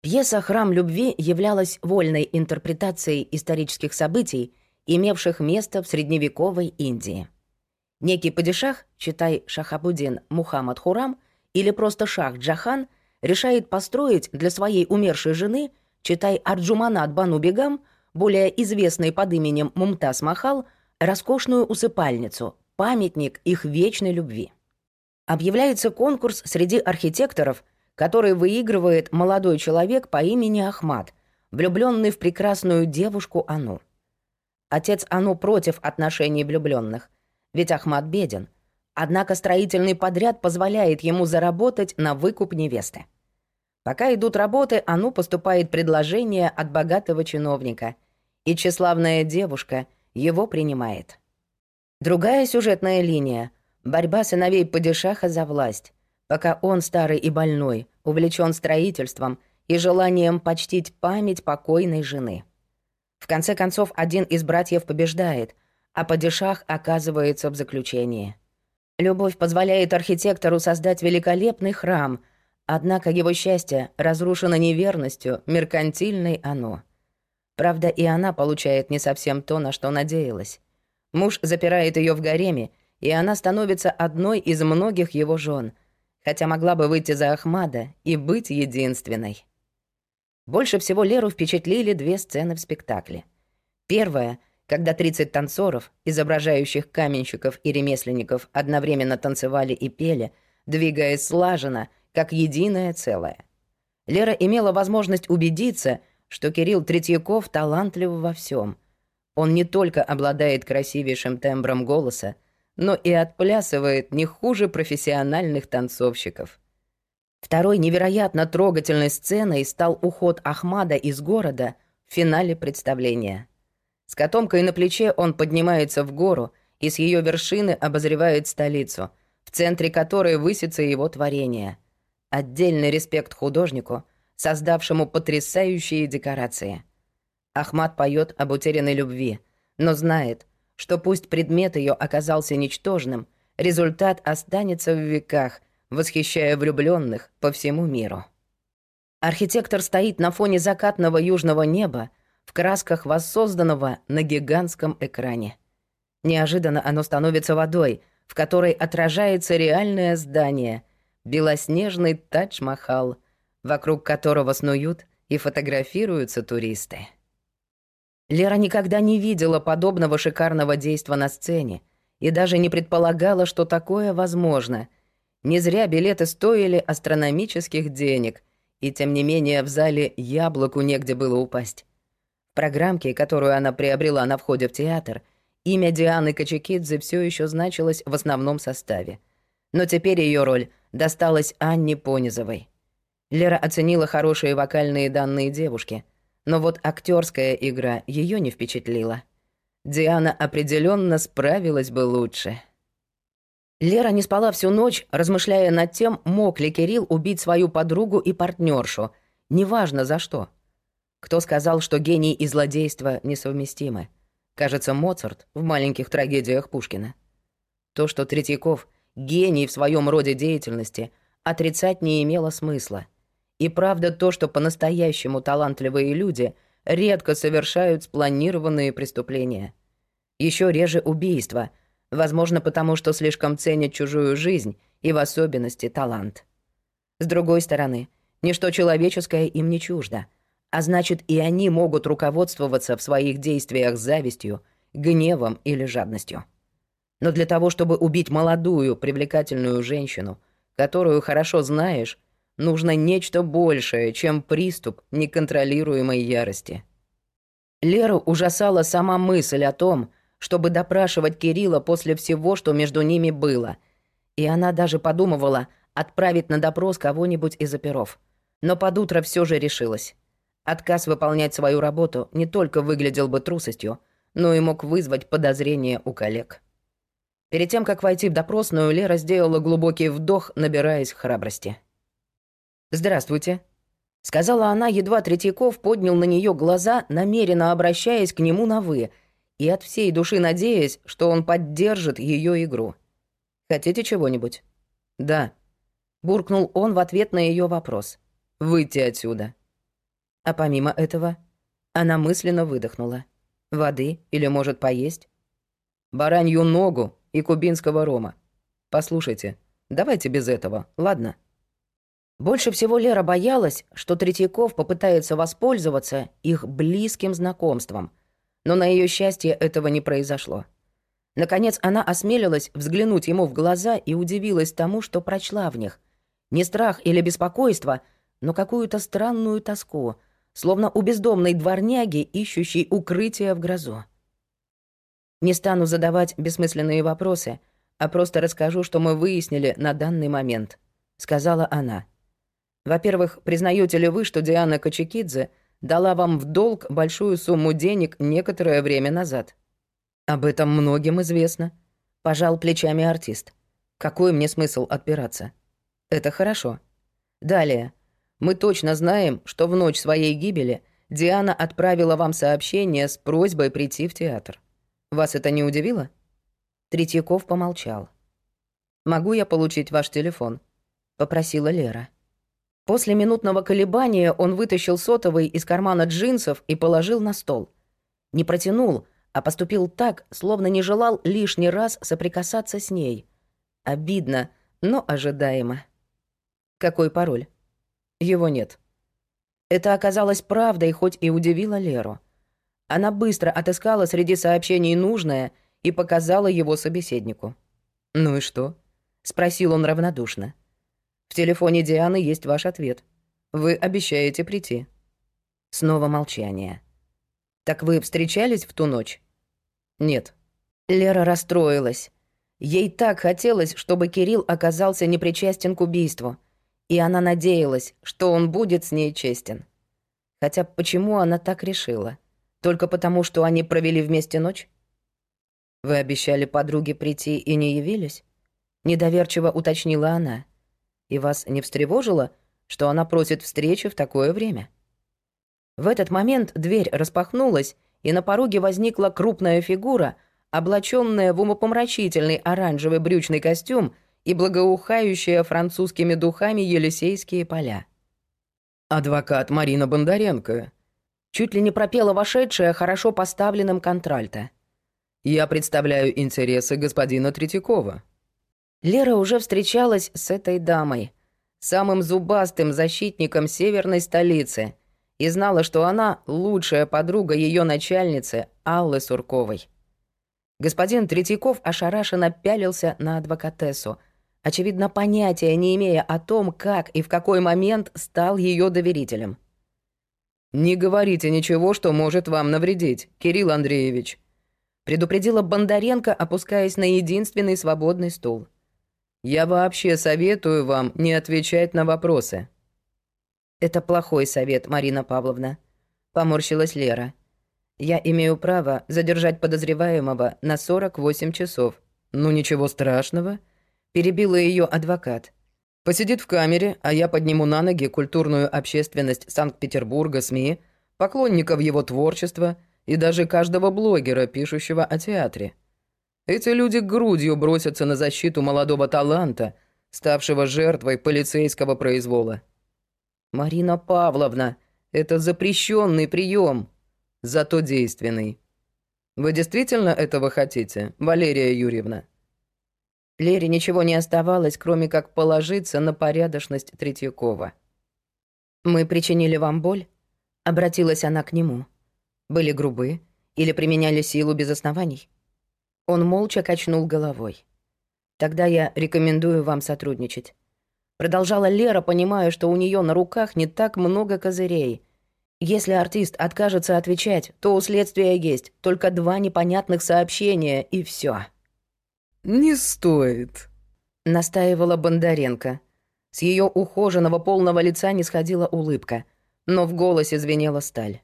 Пьеса «Храм любви» являлась вольной интерпретацией исторических событий, имевших место в средневековой Индии. Некий падишах, читай Шахабудин Мухаммад Хурам или просто Шах Джахан, решает построить для своей умершей жены, читай Арджуманат Бану Бегам, более известной под именем Мумтаз Махал, роскошную усыпальницу, памятник их вечной любви. Объявляется конкурс среди архитекторов – который выигрывает молодой человек по имени Ахмад, влюбленный в прекрасную девушку Ану. Отец Ану против отношений влюбленных, ведь Ахмад беден. Однако строительный подряд позволяет ему заработать на выкуп невесты. Пока идут работы, Ану поступает предложение от богатого чиновника, и тщеславная девушка его принимает. Другая сюжетная линия — борьба сыновей падишаха за власть пока он, старый и больной, увлечен строительством и желанием почтить память покойной жены. В конце концов, один из братьев побеждает, а падишах оказывается в заключении. Любовь позволяет архитектору создать великолепный храм, однако его счастье разрушено неверностью, меркантильной оно. Правда, и она получает не совсем то, на что надеялась. Муж запирает ее в гареме, и она становится одной из многих его жен — хотя могла бы выйти за Ахмада и быть единственной. Больше всего Леру впечатлили две сцены в спектакле. Первая, когда 30 танцоров, изображающих каменщиков и ремесленников, одновременно танцевали и пели, двигаясь слаженно, как единое целое. Лера имела возможность убедиться, что Кирилл Третьяков талантлив во всем. Он не только обладает красивейшим тембром голоса, но и отплясывает не хуже профессиональных танцовщиков. Второй невероятно трогательной сценой стал уход Ахмада из города в финале представления. С котомкой на плече он поднимается в гору и с ее вершины обозревает столицу, в центре которой высится его творение. Отдельный респект художнику, создавшему потрясающие декорации. Ахмад поет об утерянной любви, но знает, что пусть предмет ее оказался ничтожным, результат останется в веках, восхищая влюбленных по всему миру. Архитектор стоит на фоне закатного южного неба в красках воссозданного на гигантском экране. Неожиданно оно становится водой, в которой отражается реальное здание, белоснежный Тадж-Махал, вокруг которого снуют и фотографируются туристы. Лера никогда не видела подобного шикарного действа на сцене и даже не предполагала, что такое возможно. Не зря билеты стоили астрономических денег, и тем не менее в зале яблоку негде было упасть. В программке, которую она приобрела на входе в театр, имя Дианы Качекидзе все еще значилось в основном составе. Но теперь ее роль досталась Анне Понизовой. Лера оценила хорошие вокальные данные девушки — но вот актерская игра ее не впечатлила. Диана определенно справилась бы лучше. Лера не спала всю ночь, размышляя над тем, мог ли Кирилл убить свою подругу и партнершу, неважно за что. Кто сказал, что гений и злодейство несовместимы? Кажется, Моцарт в маленьких трагедиях Пушкина. То, что Третьяков — гений в своем роде деятельности, отрицать не имело смысла — и правда то, что по-настоящему талантливые люди редко совершают спланированные преступления. Еще реже убийства, возможно, потому что слишком ценят чужую жизнь и в особенности талант. С другой стороны, ничто человеческое им не чуждо, а значит и они могут руководствоваться в своих действиях завистью, гневом или жадностью. Но для того, чтобы убить молодую, привлекательную женщину, которую хорошо знаешь, Нужно нечто большее, чем приступ неконтролируемой ярости. Леру ужасала сама мысль о том, чтобы допрашивать Кирилла после всего, что между ними было. И она даже подумывала отправить на допрос кого-нибудь из оперов. Но под утро все же решилась. Отказ выполнять свою работу не только выглядел бы трусостью, но и мог вызвать подозрения у коллег. Перед тем, как войти в допросную, Лера сделала глубокий вдох, набираясь храбрости. «Здравствуйте», — сказала она, едва Третьяков поднял на нее глаза, намеренно обращаясь к нему на «вы», и от всей души надеясь, что он поддержит ее игру. «Хотите чего-нибудь?» «Да», — буркнул он в ответ на ее вопрос. «Выйти отсюда». А помимо этого, она мысленно выдохнула. Воды или, может, поесть? Баранью ногу и кубинского рома. Послушайте, давайте без этого, ладно? Больше всего Лера боялась, что Третьяков попытается воспользоваться их близким знакомством, но на ее счастье этого не произошло. Наконец она осмелилась взглянуть ему в глаза и удивилась тому, что прочла в них. Не страх или беспокойство, но какую-то странную тоску, словно у бездомной дворняги, ищущей укрытие в грозу. Не стану задавать бессмысленные вопросы, а просто расскажу, что мы выяснили на данный момент», — сказала она. «Во-первых, признаете ли вы, что Диана Кочекидзе дала вам в долг большую сумму денег некоторое время назад?» «Об этом многим известно», — пожал плечами артист. «Какой мне смысл отпираться?» «Это хорошо. Далее. Мы точно знаем, что в ночь своей гибели Диана отправила вам сообщение с просьбой прийти в театр. Вас это не удивило?» Третьяков помолчал. «Могу я получить ваш телефон?» — попросила Лера. После минутного колебания он вытащил сотовый из кармана джинсов и положил на стол. Не протянул — а поступил так, словно не желал лишний раз соприкасаться с ней. Обидно, но ожидаемо. Какой пароль? Его нет. Это оказалось правдой, хоть и удивило Леру. Она быстро отыскала среди сообщений нужное и показала его собеседнику. «Ну и что?» — спросил он равнодушно. «В телефоне Дианы есть ваш ответ. Вы обещаете прийти». Снова молчание. «Так вы встречались в ту ночь?» «Нет». Лера расстроилась. Ей так хотелось, чтобы Кирилл оказался непричастен к убийству, и она надеялась, что он будет с ней честен. Хотя почему она так решила? Только потому, что они провели вместе ночь? «Вы обещали подруге прийти и не явились?» Недоверчиво уточнила она. «И вас не встревожило, что она просит встречи в такое время?» В этот момент дверь распахнулась, и на пороге возникла крупная фигура, облаченная в умопомрачительный оранжевый брючный костюм и благоухающая французскими духами Елисейские поля. «Адвокат Марина Бондаренко», чуть ли не пропела вошедшая хорошо поставленным контральто. «Я представляю интересы господина Третьякова». Лера уже встречалась с этой дамой, самым зубастым защитником северной столицы — и знала, что она лучшая подруга ее начальницы Аллы Сурковой. Господин Третьяков ошарашенно пялился на адвокатессу, очевидно, понятия не имея о том, как и в какой момент стал ее доверителем. «Не говорите ничего, что может вам навредить, Кирилл Андреевич», предупредила Бондаренко, опускаясь на единственный свободный стул. «Я вообще советую вам не отвечать на вопросы». «Это плохой совет, Марина Павловна», — поморщилась Лера. «Я имею право задержать подозреваемого на 48 часов». «Ну ничего страшного», — перебила ее адвокат. «Посидит в камере, а я подниму на ноги культурную общественность Санкт-Петербурга, СМИ, поклонников его творчества и даже каждого блогера, пишущего о театре. Эти люди грудью бросятся на защиту молодого таланта, ставшего жертвой полицейского произвола. «Марина Павловна, это запрещенный прием, зато действенный. Вы действительно этого хотите, Валерия Юрьевна?» Лере ничего не оставалось, кроме как положиться на порядочность Третьякова. «Мы причинили вам боль?» — обратилась она к нему. «Были грубы или применяли силу без оснований?» Он молча качнул головой. «Тогда я рекомендую вам сотрудничать. Продолжала Лера, понимая, что у нее на руках не так много козырей. Если артист откажется отвечать, то у следствия есть только два непонятных сообщения, и все. «Не стоит», — настаивала Бондаренко. С ее ухоженного полного лица не сходила улыбка, но в голосе звенела сталь.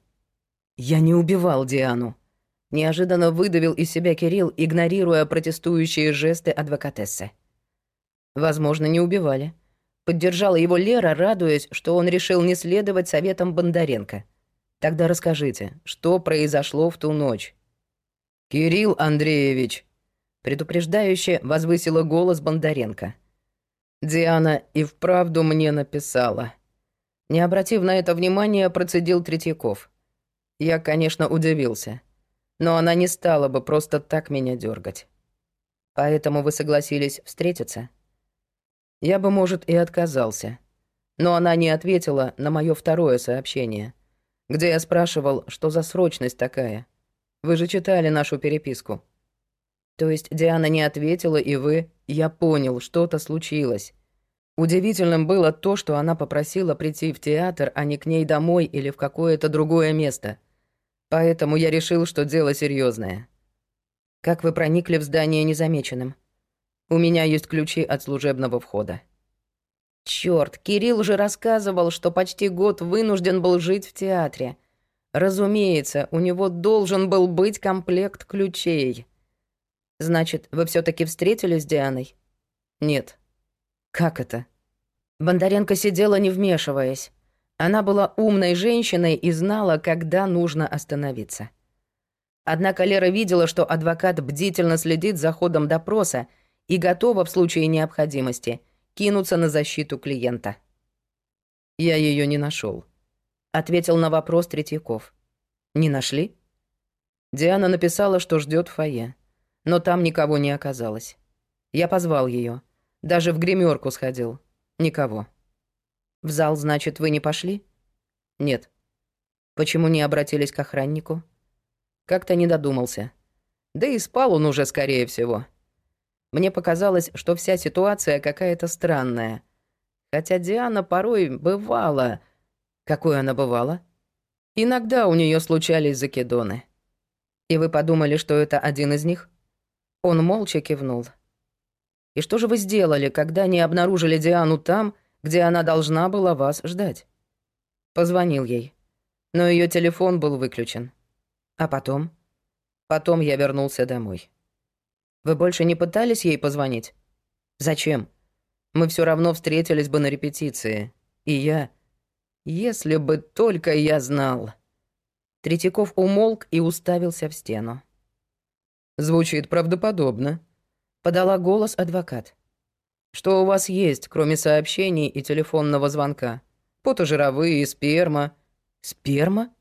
«Я не убивал Диану», — неожиданно выдавил из себя Кирилл, игнорируя протестующие жесты адвокатессы. «Возможно, не убивали», Поддержала его Лера, радуясь, что он решил не следовать советам Бондаренко. «Тогда расскажите, что произошло в ту ночь?» «Кирилл Андреевич», — предупреждающе возвысила голос Бондаренко. «Диана и вправду мне написала. Не обратив на это внимания, процедил Третьяков. Я, конечно, удивился. Но она не стала бы просто так меня дергать. Поэтому вы согласились встретиться? Я бы, может, и отказался. Но она не ответила на мое второе сообщение, где я спрашивал, что за срочность такая. Вы же читали нашу переписку. То есть Диана не ответила, и вы... Я понял, что-то случилось. Удивительным было то, что она попросила прийти в театр, а не к ней домой или в какое-то другое место. Поэтому я решил, что дело серьезное. Как вы проникли в здание незамеченным? У меня есть ключи от служебного входа. Чёрт, Кирилл же рассказывал, что почти год вынужден был жить в театре. Разумеется, у него должен был быть комплект ключей. Значит, вы все таки встретились с Дианой? Нет. Как это? Бондаренко сидела, не вмешиваясь. Она была умной женщиной и знала, когда нужно остановиться. Однако Лера видела, что адвокат бдительно следит за ходом допроса и готова в случае необходимости кинуться на защиту клиента. «Я ее не нашел, ответил на вопрос Третьяков. «Не нашли?» Диана написала, что ждет фойе, но там никого не оказалось. Я позвал ее. Даже в гримерку сходил. Никого. В зал, значит, вы не пошли? Нет. Почему не обратились к охраннику? Как-то не додумался. Да и спал он уже, скорее всего. Мне показалось, что вся ситуация какая-то странная. Хотя Диана порой бывала... Какой она бывала? Иногда у нее случались закидоны. И вы подумали, что это один из них? Он молча кивнул. И что же вы сделали, когда не обнаружили Диану там, где она должна была вас ждать? Позвонил ей. Но ее телефон был выключен. А потом? Потом я вернулся домой. Вы больше не пытались ей позвонить? Зачем? Мы все равно встретились бы на репетиции. И я... Если бы только я знал. Третьяков умолк и уставился в стену. Звучит правдоподобно, подала голос адвокат. Что у вас есть, кроме сообщений и телефонного звонка? Потожировые, сперма. Сперма?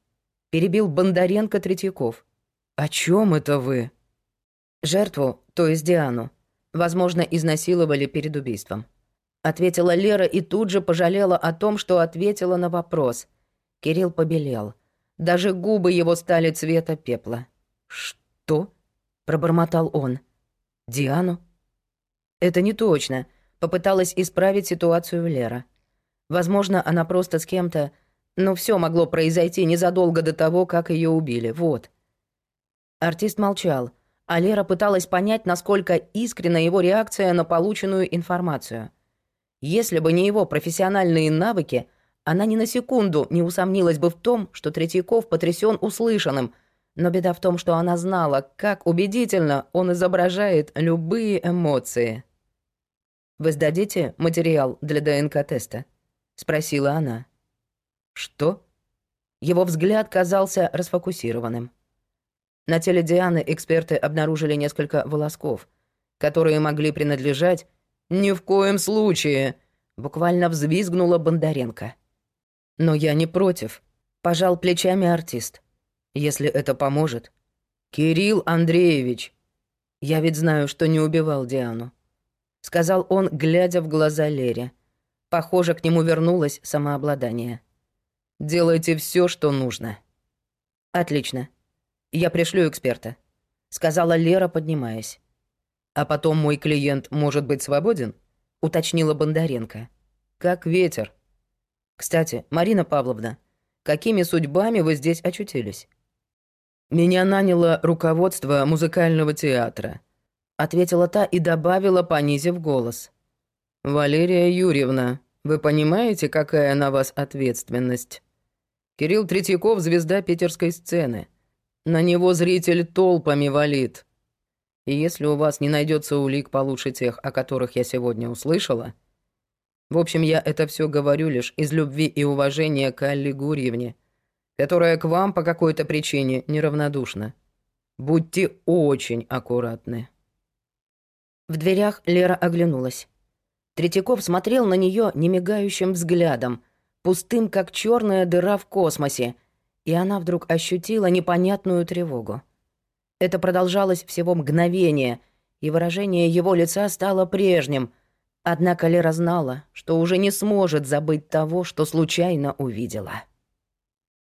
Перебил Бондаренко Третьяков. О чем это вы? Жертву, то есть Диану, возможно, изнасиловали перед убийством. Ответила Лера и тут же пожалела о том, что ответила на вопрос. Кирилл побелел. Даже губы его стали цвета пепла. «Что?» — пробормотал он. Диану? Это не точно. Попыталась исправить ситуацию Лера. Возможно, она просто с кем-то... Но все могло произойти незадолго до того, как ее убили. Вот. Артист молчал, а Лера пыталась понять, насколько искренна его реакция на полученную информацию. Если бы не его профессиональные навыки, она ни на секунду не усомнилась бы в том, что Третьяков потрясен услышанным — но беда в том, что она знала, как убедительно он изображает любые эмоции. «Вы сдадите материал для ДНК-теста?» — спросила она. «Что?» Его взгляд казался расфокусированным. На теле Дианы эксперты обнаружили несколько волосков, которые могли принадлежать «Ни в коем случае!» — буквально взвизгнула Бондаренко. «Но я не против», — пожал плечами артист если это поможет. Кирилл Андреевич, я ведь знаю, что не убивал Диану, сказал он, глядя в глаза Лере. Похоже, к нему вернулось самообладание. Делайте все, что нужно. Отлично. Я пришлю эксперта, сказала Лера, поднимаясь. А потом мой клиент может быть свободен? уточнила Бондаренко. Как ветер. Кстати, Марина Павловна, какими судьбами вы здесь очутились? «Меня наняло руководство музыкального театра», — ответила та и добавила, понизив голос. «Валерия Юрьевна, вы понимаете, какая на вас ответственность? Кирилл Третьяков — звезда питерской сцены. На него зритель толпами валит. И если у вас не найдется улик получше тех, о которых я сегодня услышала... В общем, я это все говорю лишь из любви и уважения к Алле Гурьевне, которая к вам по какой-то причине неравнодушна. Будьте очень аккуратны». В дверях Лера оглянулась. Третьяков смотрел на нее немигающим взглядом, пустым, как черная дыра в космосе, и она вдруг ощутила непонятную тревогу. Это продолжалось всего мгновение, и выражение его лица стало прежним, однако Лера знала, что уже не сможет забыть того, что случайно увидела.